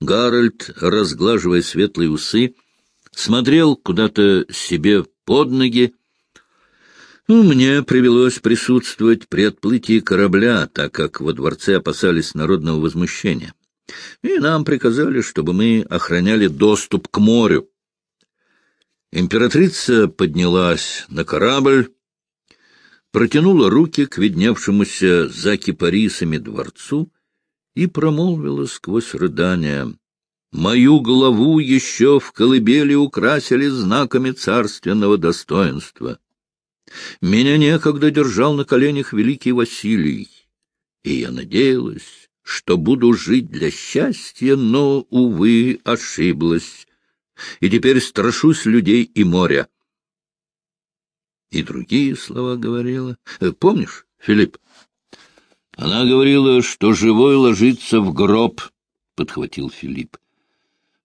Гарольд, разглаживая светлые усы, смотрел куда-то себе под ноги. Ну, мне привелось присутствовать при отплытии корабля, так как во дворце опасались народного возмущения. И нам приказали, чтобы мы охраняли доступ к морю. Императрица поднялась на корабль, протянула руки к видневшемуся за кипарисами дворцу и промолвила сквозь рыдания. «Мою голову еще в колыбели украсили знаками царственного достоинства. Меня некогда держал на коленях великий Василий, и я надеялась, что буду жить для счастья, но, увы, ошиблась, и теперь страшусь людей и моря». И другие слова говорила. Помнишь, Филипп? Она говорила, что живой ложится в гроб, — подхватил Филипп.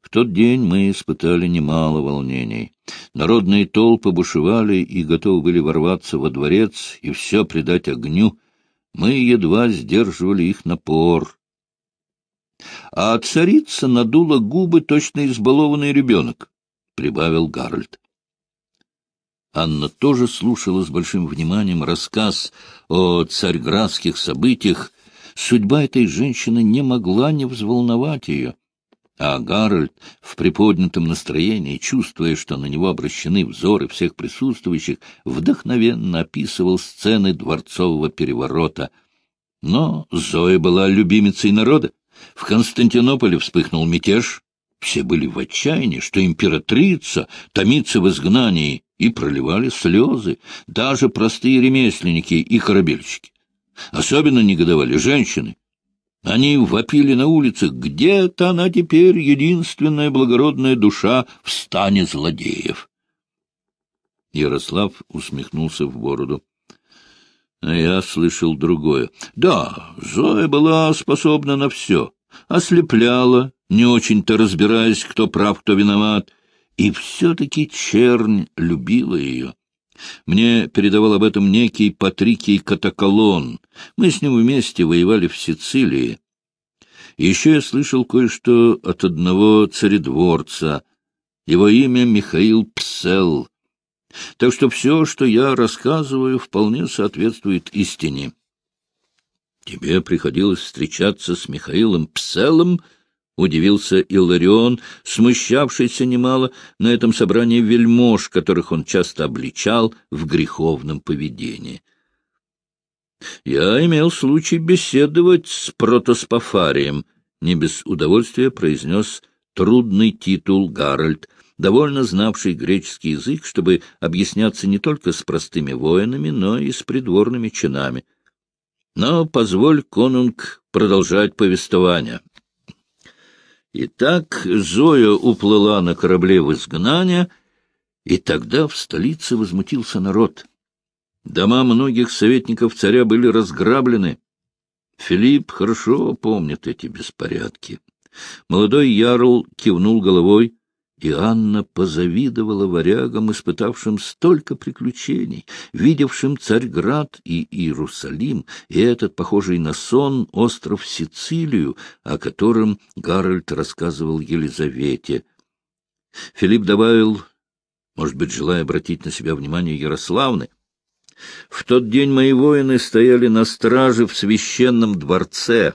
В тот день мы испытали немало волнений. Народные толпы бушевали и готовы были ворваться во дворец и все предать огню. Мы едва сдерживали их напор. А царица надула губы, точно избалованный ребенок, — прибавил Гарольд. Анна тоже слушала с большим вниманием рассказ о царьградских событиях. Судьба этой женщины не могла не взволновать ее. А Гарольд в приподнятом настроении, чувствуя, что на него обращены взоры всех присутствующих, вдохновенно описывал сцены дворцового переворота. Но Зоя была любимицей народа. В Константинополе вспыхнул мятеж. Все были в отчаянии, что императрица томится в изгнании, и проливали слезы, даже простые ремесленники и корабельщики. Особенно негодовали женщины. Они вопили на улицах, где-то она теперь единственная благородная душа в стане злодеев. Ярослав усмехнулся в бороду. А я слышал другое. Да, Зоя была способна на все. Ослепляла, не очень-то разбираясь, кто прав, кто виноват, и все-таки чернь любила ее. Мне передавал об этом некий Патрикий Катаколон. Мы с ним вместе воевали в Сицилии. Еще я слышал кое-что от одного царедворца. Его имя Михаил Псел. Так что все, что я рассказываю, вполне соответствует истине. Тебе приходилось встречаться с Михаилом Пселом —— удивился Илларион, смущавшийся немало на этом собрании вельмож, которых он часто обличал в греховном поведении. «Я имел случай беседовать с протоспофарием», — не без удовольствия произнес трудный титул Гарольд, довольно знавший греческий язык, чтобы объясняться не только с простыми воинами, но и с придворными чинами. Но позволь, конунг, продолжать повествование. Итак, Зоя уплыла на корабле в изгнание, и тогда в столице возмутился народ. Дома многих советников царя были разграблены. Филипп хорошо помнит эти беспорядки. Молодой ярл кивнул головой, и Анна позавидовала варягам, испытавшим столько приключений, видевшим Царьград и Иерусалим, и этот, похожий на сон, остров Сицилию, о котором Гарольд рассказывал Елизавете. Филипп добавил, может быть, желая обратить на себя внимание Ярославны, «В тот день мои воины стояли на страже в священном дворце.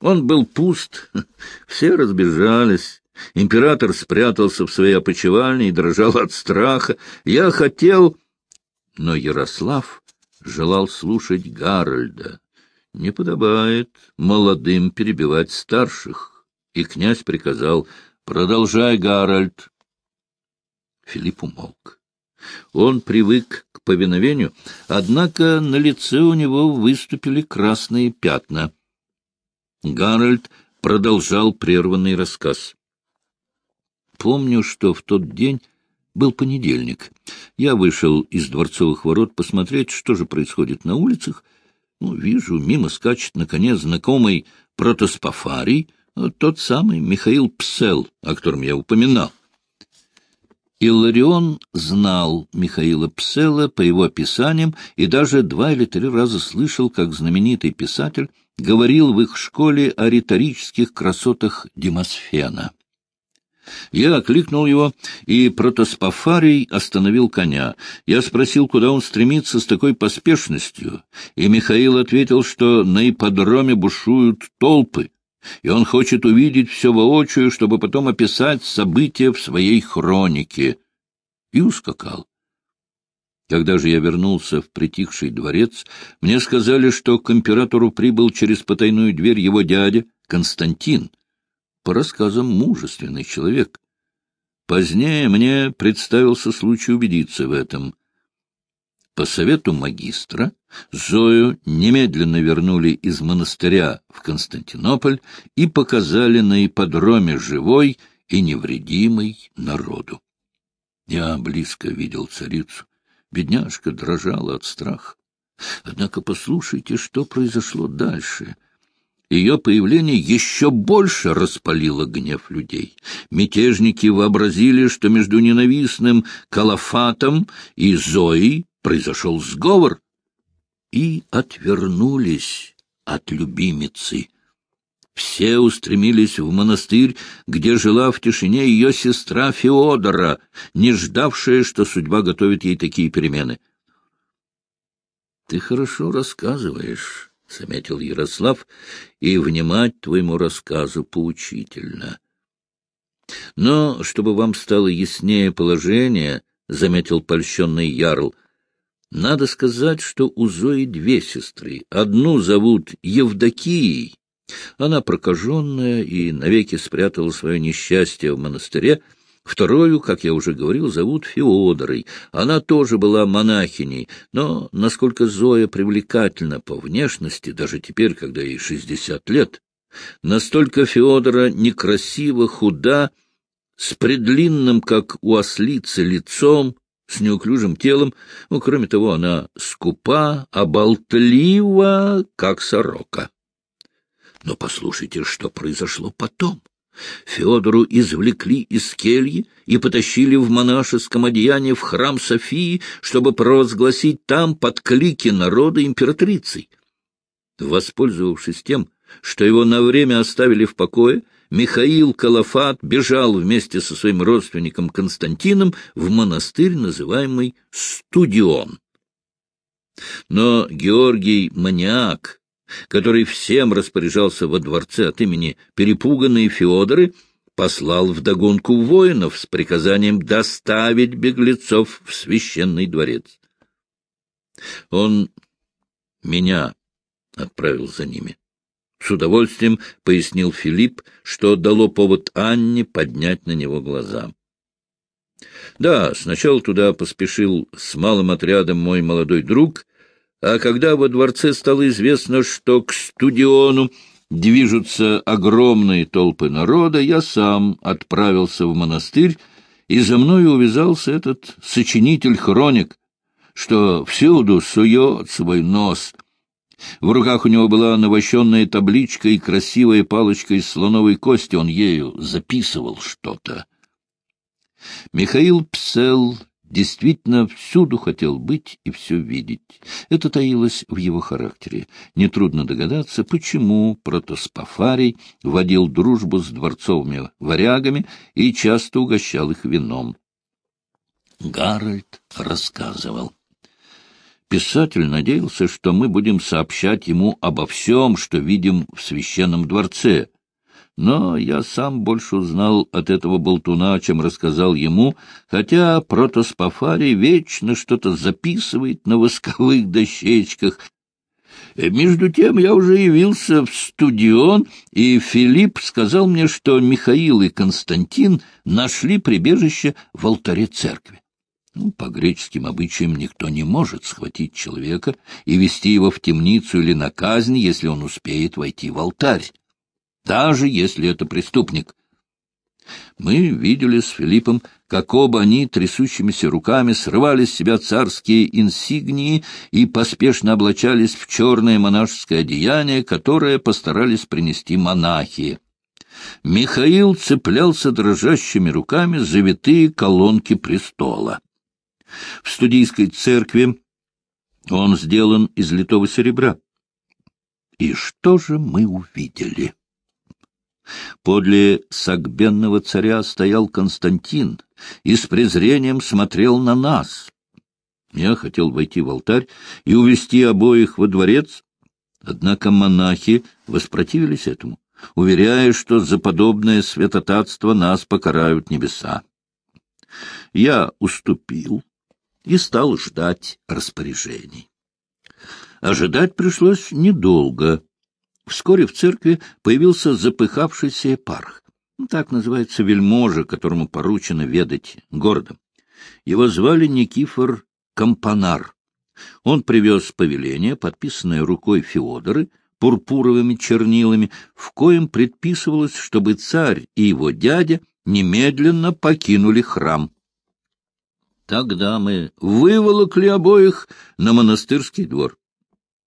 Он был пуст, все разбежались». Император спрятался в своей опочивальне и дрожал от страха. Я хотел... Но Ярослав желал слушать Гарольда. Не подобает молодым перебивать старших. И князь приказал «Продолжай, Гарольд». Филипп умолк. Он привык к повиновению, однако на лице у него выступили красные пятна. Гарольд продолжал прерванный рассказ. Помню, что в тот день был понедельник. Я вышел из дворцовых ворот посмотреть, что же происходит на улицах. Ну, вижу, мимо скачет, наконец, знакомый протоспофарий, тот самый Михаил Псел, о котором я упоминал. Илларион знал Михаила Псела по его описаниям и даже два или три раза слышал, как знаменитый писатель говорил в их школе о риторических красотах Демосфена. Я окликнул его, и протоспофарий остановил коня. Я спросил, куда он стремится с такой поспешностью, и Михаил ответил, что на ипподроме бушуют толпы, и он хочет увидеть все воочию, чтобы потом описать события в своей хронике. И ускакал. Когда же я вернулся в притихший дворец, мне сказали, что к императору прибыл через потайную дверь его дядя Константин, по рассказам мужественный человек. Позднее мне представился случай убедиться в этом. По совету магистра Зою немедленно вернули из монастыря в Константинополь и показали на ипподроме живой и невредимой народу. Я близко видел царицу. Бедняжка дрожала от страха. Однако послушайте, что произошло дальше. Ее появление еще больше распалило гнев людей. Мятежники вообразили, что между ненавистным Калафатом и Зоей произошел сговор, и отвернулись от любимицы. Все устремились в монастырь, где жила в тишине ее сестра Феодора, не ждавшая, что судьба готовит ей такие перемены. — Ты хорошо рассказываешь, — заметил Ярослав, — и внимать твоему рассказу поучительно. — Но, чтобы вам стало яснее положение, — заметил польщенный Ярл, — надо сказать, что у Зои две сестры. Одну зовут Евдокией, она прокаженная и навеки спрятала свое несчастье в монастыре. Вторую, как я уже говорил, зовут Феодорой. Она тоже была монахиней, но насколько Зоя привлекательна по внешности, даже теперь, когда ей шестьдесят лет, настолько Феодора некрасиво, худа, с предлинным, как у ослицы, лицом, с неуклюжим телом, ну, кроме того, она скупа, а болтлива, как сорока. Но послушайте, что произошло потом. Федору извлекли из кельи и потащили в монашеском одеянии в храм Софии, чтобы провозгласить там подклики народа императрицей. Воспользовавшись тем, что его на время оставили в покое, Михаил Калафат бежал вместе со своим родственником Константином в монастырь, называемый Студион. Но Георгий Маниак который всем распоряжался во дворце от имени перепуганной Феодоры, послал вдогонку воинов с приказанием доставить беглецов в священный дворец. Он меня отправил за ними. С удовольствием пояснил Филипп, что дало повод Анне поднять на него глаза. Да, сначала туда поспешил с малым отрядом мой молодой друг, а когда во дворце стало известно, что к студиону движутся огромные толпы народа, я сам отправился в монастырь, и за мной увязался этот сочинитель-хроник, что всюду сует свой нос. В руках у него была навощенная табличка и красивая палочка из слоновой кости, он ею записывал что-то. Михаил Псел действительно всюду хотел быть и все видеть. Это таилось в его характере. Нетрудно догадаться, почему протоспофарий водил дружбу с дворцовыми варягами и часто угощал их вином. Гарольд рассказывал. Писатель надеялся, что мы будем сообщать ему обо всем, что видим в священном дворце, но я сам больше узнал от этого болтуна, чем рассказал ему, хотя протоспофарий вечно что-то записывает на восковых дощечках. Между тем я уже явился в студион, и Филипп сказал мне, что Михаил и Константин нашли прибежище в алтаре церкви. Ну, по греческим обычаям никто не может схватить человека и вести его в темницу или на казнь, если он успеет войти в алтарь даже если это преступник. Мы видели с Филиппом, как оба они трясущимися руками срывали с себя царские инсигнии и поспешно облачались в черное монашеское одеяние, которое постарались принести монахи. Михаил цеплялся дрожащими руками за витые колонки престола. В студийской церкви он сделан из литого серебра. И что же мы увидели? Подле сагбенного царя стоял Константин и с презрением смотрел на нас. Я хотел войти в алтарь и увести обоих во дворец, однако монахи воспротивились этому, уверяя, что за подобное святотатство нас покарают небеса. Я уступил и стал ждать распоряжений. Ожидать пришлось недолго. Вскоре в церкви появился запыхавшийся епарх. Так называется вельможа, которому поручено ведать городом. Его звали Никифор Компанар. Он привез повеление, подписанное рукой Феодоры, пурпуровыми чернилами, в коем предписывалось, чтобы царь и его дядя немедленно покинули храм. Тогда мы выволокли обоих на монастырский двор.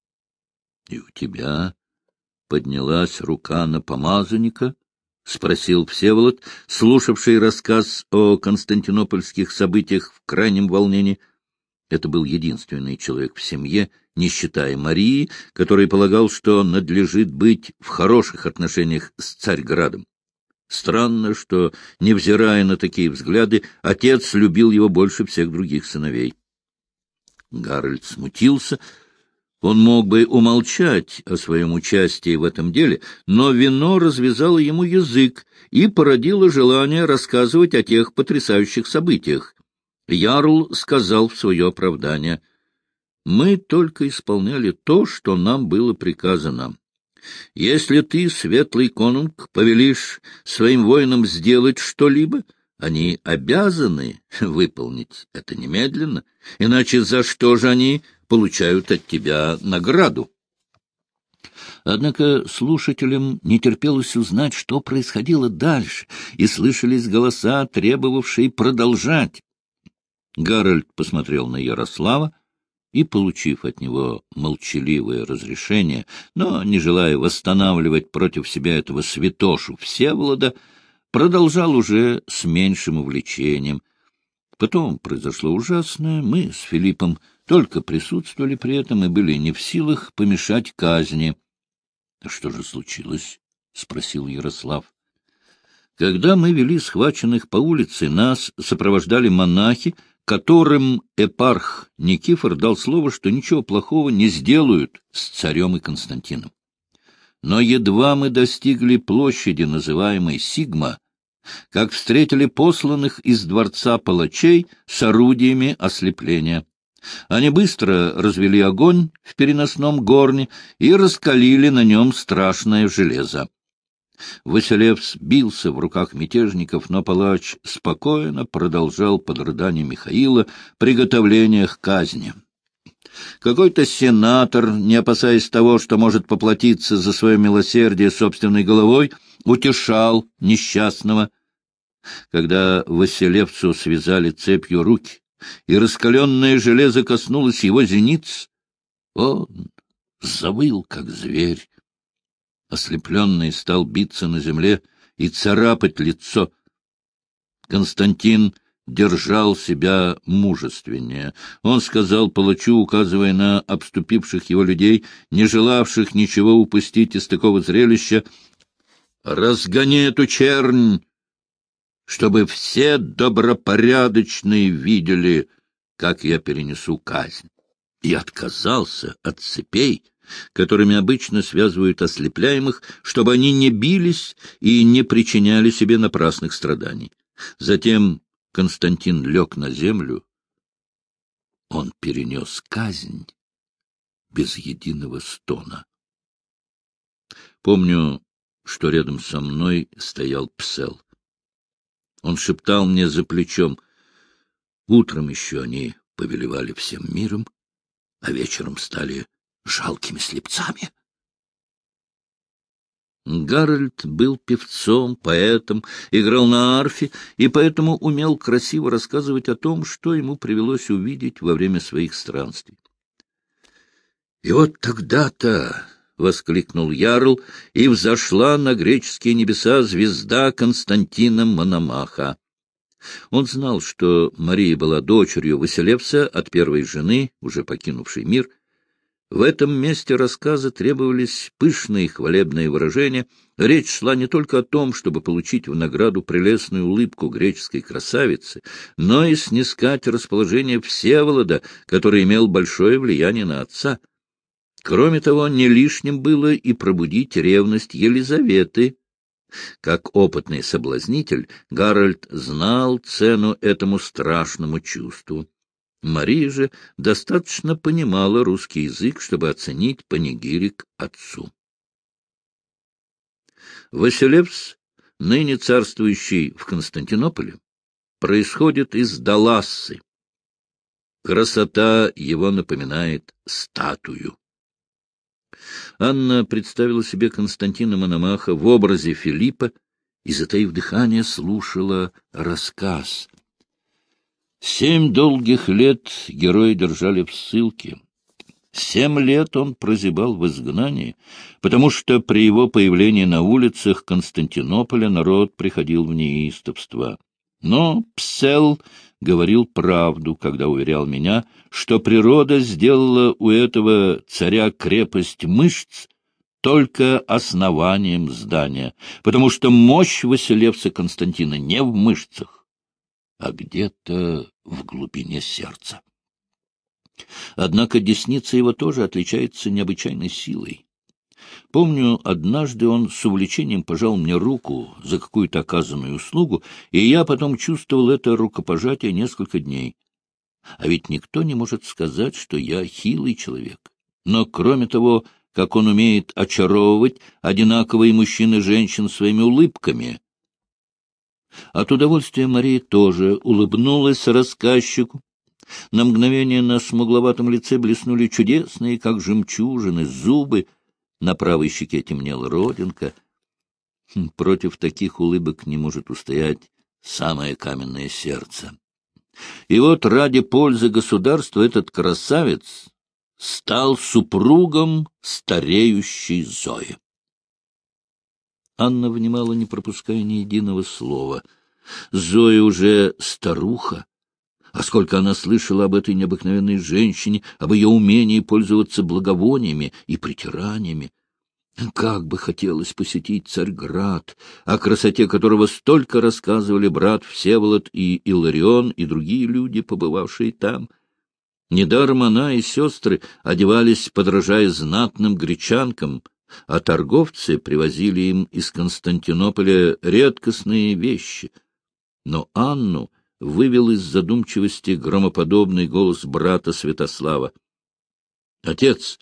— И у тебя поднялась рука на помазанника? — спросил Всеволод, слушавший рассказ о константинопольских событиях в крайнем волнении. Это был единственный человек в семье, не считая Марии, который полагал, что надлежит быть в хороших отношениях с Царьградом. Странно, что, невзирая на такие взгляды, отец любил его больше всех других сыновей. Гарольд смутился. Он мог бы умолчать о своем участии в этом деле, но вино развязало ему язык и породило желание рассказывать о тех потрясающих событиях. Ярл сказал в свое оправдание, «Мы только исполняли то, что нам было приказано. Если ты, светлый конунг, повелишь своим воинам сделать что-либо, они обязаны выполнить это немедленно, иначе за что же они получают от тебя награду?» Однако слушателям не терпелось узнать, что происходило дальше, и слышались голоса, требовавшие продолжать. Гарольд посмотрел на Ярослава и, получив от него молчаливое разрешение, но не желая восстанавливать против себя этого святошу Всеволода, продолжал уже с меньшим увлечением. Потом произошло ужасное, мы с Филиппом только присутствовали при этом и были не в силах помешать казни. — А что же случилось? — спросил Ярослав. Когда мы вели схваченных по улице, нас сопровождали монахи, которым эпарх Никифор дал слово, что ничего плохого не сделают с царем и Константином. Но едва мы достигли площади, называемой Сигма, как встретили посланных из дворца палачей с орудиями ослепления. Они быстро развели огонь в переносном горне и раскалили на нем страшное железо. Василевс бился в руках мятежников, но палач спокойно продолжал под рыдание Михаила приготовление к казни. Какой-то сенатор, не опасаясь того, что может поплатиться за свое милосердие собственной головой, утешал несчастного. Когда Василевцу связали цепью руки, и раскаленное железо коснулось его зениц, он завыл, как зверь Ослепленный стал биться на земле и царапать лицо. Константин держал себя мужественнее. Он сказал палачу, указывая на обступивших его людей, не желавших ничего упустить из такого зрелища, «Разгони эту чернь, чтобы все добропорядочные видели, как я перенесу казнь». И отказался от цепей, которыми обычно связывают ослепляемых, чтобы они не бились и не причиняли себе напрасных страданий. Затем Константин лег на землю. Он перенес казнь без единого стона. Помню, что рядом со мной стоял псел. Он шептал мне за плечом. Утром еще они повелевали всем миром, а вечером стали жалкими слепцами. Гарольд был певцом, поэтом, играл на арфе и поэтому умел красиво рассказывать о том, что ему привелось увидеть во время своих странствий. И вот тогда-то, — воскликнул Ярл, — и взошла на греческие небеса звезда Константина Мономаха. Он знал, что Мария была дочерью Василевса от первой жены, уже покинувшей мир, В этом месте рассказа требовались пышные хвалебные выражения. Речь шла не только о том, чтобы получить в награду прелестную улыбку греческой красавицы, но и снискать расположение Всеволода, который имел большое влияние на отца. Кроме того, не лишним было и пробудить ревность Елизаветы. Как опытный соблазнитель, Гарольд знал цену этому страшному чувству. Мария же достаточно понимала русский язык, чтобы оценить панигирик отцу. Василевс, ныне царствующий в Константинополе, происходит из Далассы. Красота его напоминает статую. Анна представила себе Константина Мономаха в образе Филиппа и, затаив дыхание, слушала рассказ — Семь долгих лет герои держали в ссылке. Семь лет он прозябал в изгнании, потому что при его появлении на улицах Константинополя народ приходил в неистовство. Но Псел говорил правду, когда уверял меня, что природа сделала у этого царя крепость мышц только основанием здания, потому что мощь Василевса Константина не в мышцах, а где-то в глубине сердца. Однако десница его тоже отличается необычайной силой. Помню, однажды он с увлечением пожал мне руку за какую-то оказанную услугу, и я потом чувствовал это рукопожатие несколько дней. А ведь никто не может сказать, что я хилый человек. Но, кроме того, как он умеет очаровывать одинаковые мужчин и женщин своими улыбками, от удовольствия Мария тоже улыбнулась рассказчику. На мгновение на смугловатом лице блеснули чудесные, как жемчужины, зубы. На правой щеке темнела родинка. Хм, против таких улыбок не может устоять самое каменное сердце. И вот ради пользы государства этот красавец стал супругом стареющей Зои. Анна внимала, не пропуская ни единого слова. Зоя уже старуха. А сколько она слышала об этой необыкновенной женщине, об ее умении пользоваться благовониями и притираниями. Как бы хотелось посетить Царьград, о красоте которого столько рассказывали брат Всеволод и Иларион и другие люди, побывавшие там. Недаром она и сестры одевались, подражая знатным гречанкам — а торговцы привозили им из Константинополя редкостные вещи. Но Анну вывел из задумчивости громоподобный голос брата Святослава. — Отец,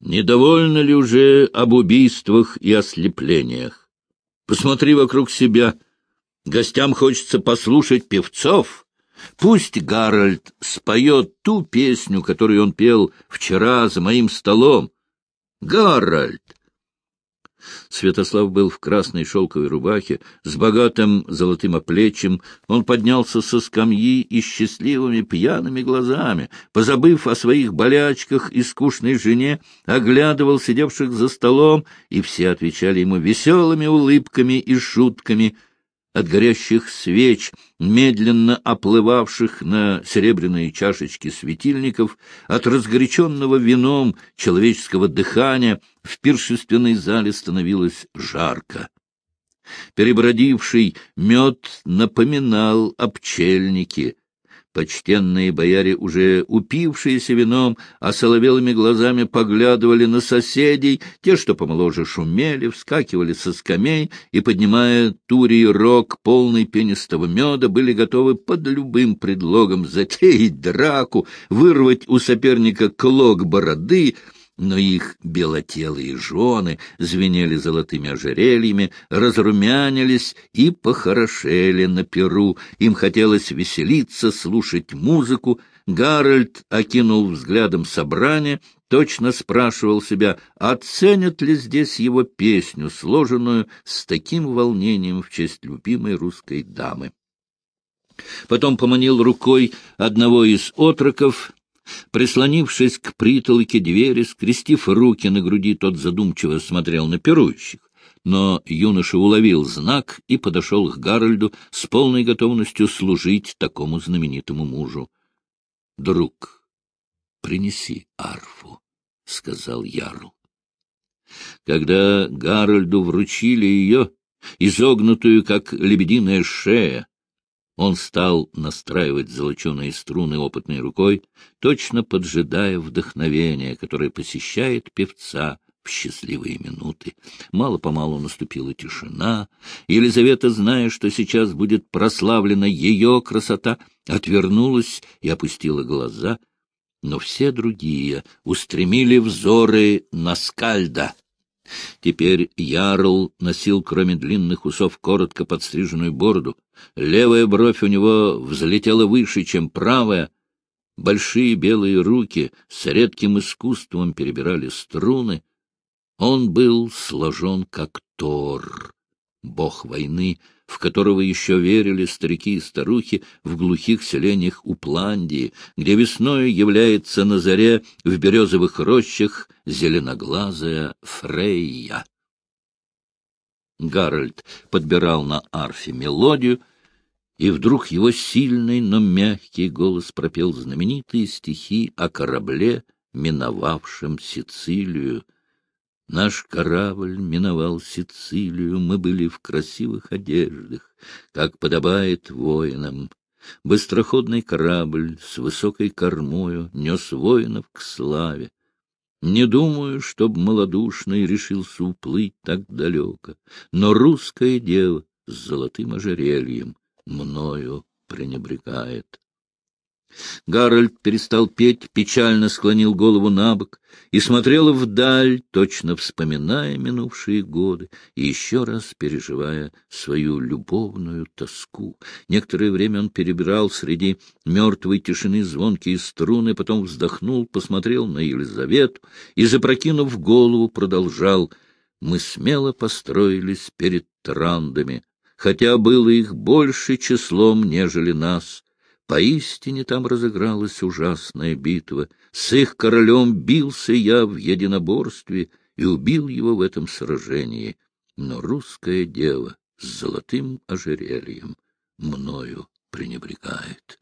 недовольно ли уже об убийствах и ослеплениях? Посмотри вокруг себя. Гостям хочется послушать певцов. Пусть Гарольд споет ту песню, которую он пел вчера за моим столом. Гарольд! Святослав был в красной шелковой рубахе, с богатым золотым оплечьем. Он поднялся со скамьи и счастливыми пьяными глазами, позабыв о своих болячках и скучной жене, оглядывал сидевших за столом, и все отвечали ему веселыми улыбками и шутками — от горящих свеч, медленно оплывавших на серебряные чашечки светильников, от разгоряченного вином человеческого дыхания в пиршественной зале становилось жарко. Перебродивший мед напоминал о пчельнике, Почтенные бояре, уже упившиеся вином, а соловелыми глазами поглядывали на соседей, те, что помоложе шумели, вскакивали со скамей и, поднимая турий рог, полный пенистого меда, были готовы под любым предлогом затеять драку, вырвать у соперника клок бороды — но их белотелые жены звенели золотыми ожерельями, разрумянились и похорошели на перу. Им хотелось веселиться, слушать музыку. Гарольд окинул взглядом собрание, точно спрашивал себя, оценят ли здесь его песню, сложенную с таким волнением в честь любимой русской дамы. Потом поманил рукой одного из отроков, Прислонившись к притолоке двери, скрестив руки на груди, тот задумчиво смотрел на пирующих. Но юноша уловил знак и подошел к Гарольду с полной готовностью служить такому знаменитому мужу. — Друг, принеси арфу. сказал Ярл. Когда Гарольду вручили ее, изогнутую, как лебединая шея, он стал настраивать золоченые струны опытной рукой, точно поджидая вдохновения, которое посещает певца в счастливые минуты. Мало-помалу наступила тишина. Елизавета, зная, что сейчас будет прославлена ее красота, отвернулась и опустила глаза, но все другие устремили взоры на скальда. Теперь Ярл носил, кроме длинных усов, коротко подстриженную бороду. Левая бровь у него взлетела выше, чем правая. Большие белые руки с редким искусством перебирали струны. Он был сложен как Тор, бог войны, в которого еще верили старики и старухи в глухих селениях Упландии, где весной является на заре в березовых рощах зеленоглазая Фрейя. Гарольд подбирал на арфе мелодию, и вдруг его сильный, но мягкий голос пропел знаменитые стихи о корабле, миновавшем Сицилию, Наш корабль миновал Сицилию, мы были в красивых одеждах, как подобает воинам. Быстроходный корабль с высокой кормою нес воинов к славе. Не думаю, чтоб малодушный решился уплыть так далеко, но русская дева с золотым ожерельем мною пренебрегает. Гарольд перестал петь, печально склонил голову на бок и смотрел вдаль, точно вспоминая минувшие годы и еще раз переживая свою любовную тоску. Некоторое время он перебирал среди мертвой тишины звонкие струны, потом вздохнул, посмотрел на Елизавету и, запрокинув голову, продолжал «Мы смело построились перед трандами, хотя было их больше числом, нежели нас». Поистине там разыгралась ужасная битва. С их королем бился я в единоборстве и убил его в этом сражении. Но русская дева с золотым ожерельем мною пренебрегает.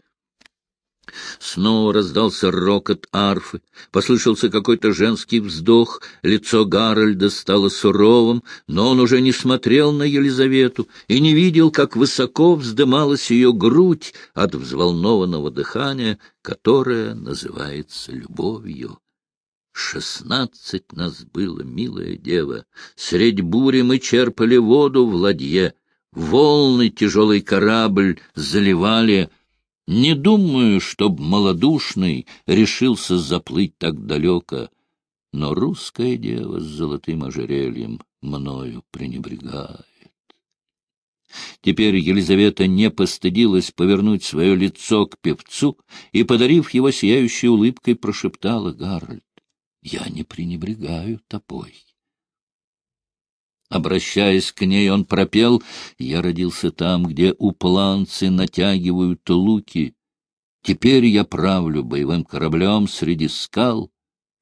Снова раздался рокот арфы, послышался какой-то женский вздох, лицо Гарольда стало суровым, но он уже не смотрел на Елизавету и не видел, как высоко вздымалась ее грудь от взволнованного дыхания, которое называется любовью. Шестнадцать нас было, милая дева, средь бури мы черпали воду в ладье, волны тяжелый корабль заливали, не думаю, чтоб малодушный решился заплыть так далеко, но русская дева с золотым ожерельем мною пренебрегает. Теперь Елизавета не постыдилась повернуть свое лицо к певцу и, подарив его сияющей улыбкой, прошептала Гарольд, «Я не пренебрегаю тобой». Обращаясь к ней, он пропел «Я родился там, где упланцы натягивают луки. Теперь я правлю боевым кораблем среди скал,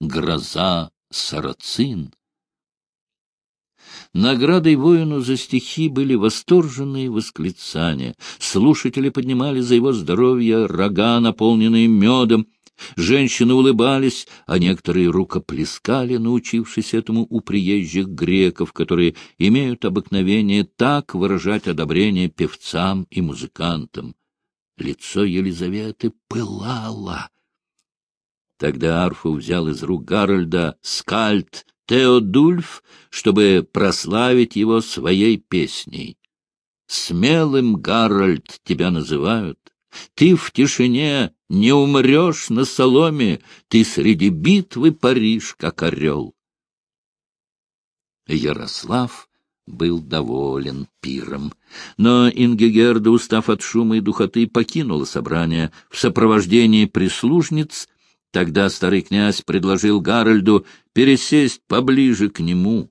гроза сарацин». Наградой воину за стихи были восторженные восклицания. Слушатели поднимали за его здоровье рога, наполненные медом, Женщины улыбались, а некоторые рукоплескали, научившись этому у приезжих греков, которые имеют обыкновение так выражать одобрение певцам и музыкантам. Лицо Елизаветы пылало. Тогда арфу взял из рук Гарольда скальд Теодульф, чтобы прославить его своей песней. «Смелым, Гарольд, тебя называют, ты в тишине не умрешь на соломе, ты среди битвы паришь, как орел. Ярослав был доволен пиром. Но Ингегерда, устав от шума и духоты, покинула собрание в сопровождении прислужниц. Тогда старый князь предложил Гарольду пересесть поближе к нему.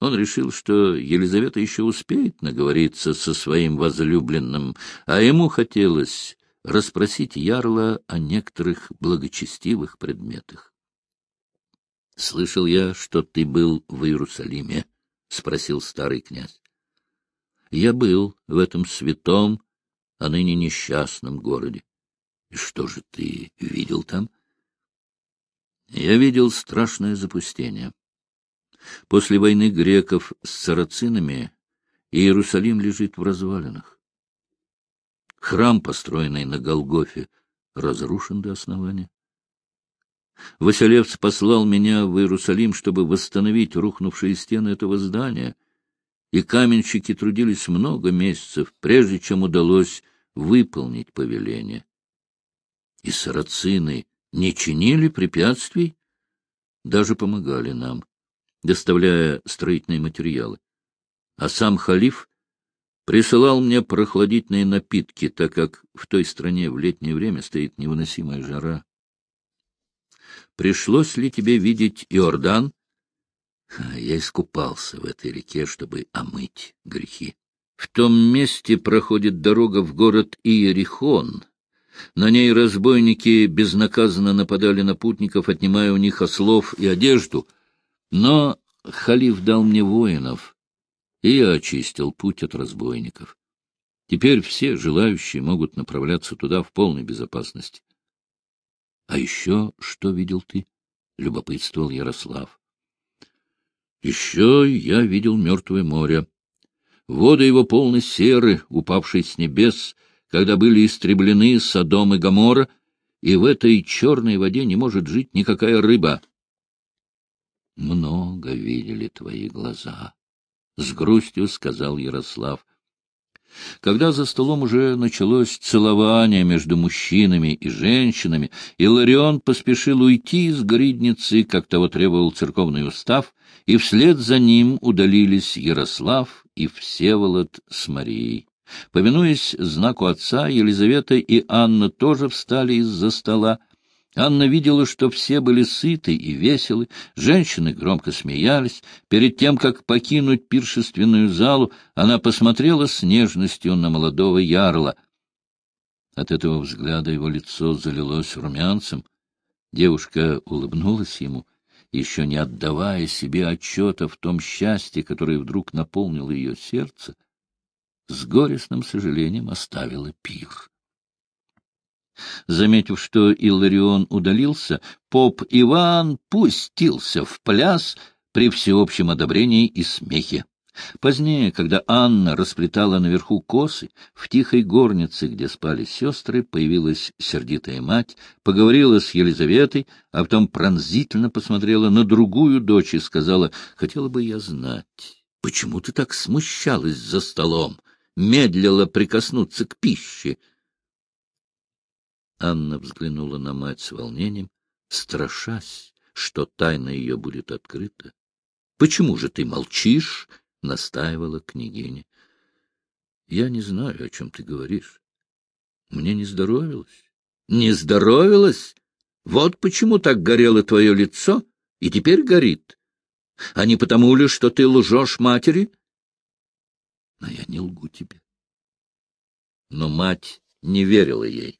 Он решил, что Елизавета еще успеет наговориться со своим возлюбленным, а ему хотелось расспросить Ярла о некоторых благочестивых предметах. — Слышал я, что ты был в Иерусалиме, — спросил старый князь. — Я был в этом святом, а ныне несчастном городе. — И что же ты видел там? Я видел страшное запустение. После войны греков с сарацинами Иерусалим лежит в развалинах. Храм, построенный на Голгофе, разрушен до основания. Василевц послал меня в Иерусалим, чтобы восстановить рухнувшие стены этого здания, и каменщики трудились много месяцев, прежде чем удалось выполнить повеление. И сарацины не чинили препятствий, даже помогали нам, доставляя строительные материалы. А сам халиф присылал мне прохладительные напитки, так как в той стране в летнее время стоит невыносимая жара. Пришлось ли тебе видеть Иордан? Я искупался в этой реке, чтобы омыть грехи. В том месте проходит дорога в город Иерихон. На ней разбойники безнаказанно нападали на путников, отнимая у них ослов и одежду. Но халиф дал мне воинов, и я очистил путь от разбойников. Теперь все желающие могут направляться туда в полной безопасности. — А еще что видел ты? — любопытствовал Ярослав. — Еще я видел мертвое море. Воды его полны серы, упавшей с небес, когда были истреблены Содом и Гоморра, и в этой черной воде не может жить никакая рыба. — Много видели твои глаза, — с грустью сказал Ярослав. Когда за столом уже началось целование между мужчинами и женщинами, Иларион поспешил уйти из гридницы, как того требовал церковный устав, и вслед за ним удалились Ярослав и Всеволод с Марией. Повинуясь знаку отца, Елизавета и Анна тоже встали из-за стола, Анна видела, что все были сыты и веселы, женщины громко смеялись. Перед тем, как покинуть пиршественную залу, она посмотрела с нежностью на молодого ярла. От этого взгляда его лицо залилось румянцем. Девушка улыбнулась ему, еще не отдавая себе отчета в том счастье, которое вдруг наполнило ее сердце, с горестным сожалением оставила пир. Заметив, что Илларион удалился, поп Иван пустился в пляс при всеобщем одобрении и смехе. Позднее, когда Анна расплетала наверху косы, в тихой горнице, где спали сестры, появилась сердитая мать, поговорила с Елизаветой, а потом пронзительно посмотрела на другую дочь и сказала, «Хотела бы я знать, почему ты так смущалась за столом, медлила прикоснуться к пище?» Анна взглянула на мать с волнением, страшась, что тайна ее будет открыта. — Почему же ты молчишь? — настаивала княгиня. — Я не знаю, о чем ты говоришь. Мне не здоровилось. — Не здоровилось? Вот почему так горело твое лицо и теперь горит. А не потому ли, что ты лжешь матери? — Но я не лгу тебе. Но мать не верила ей.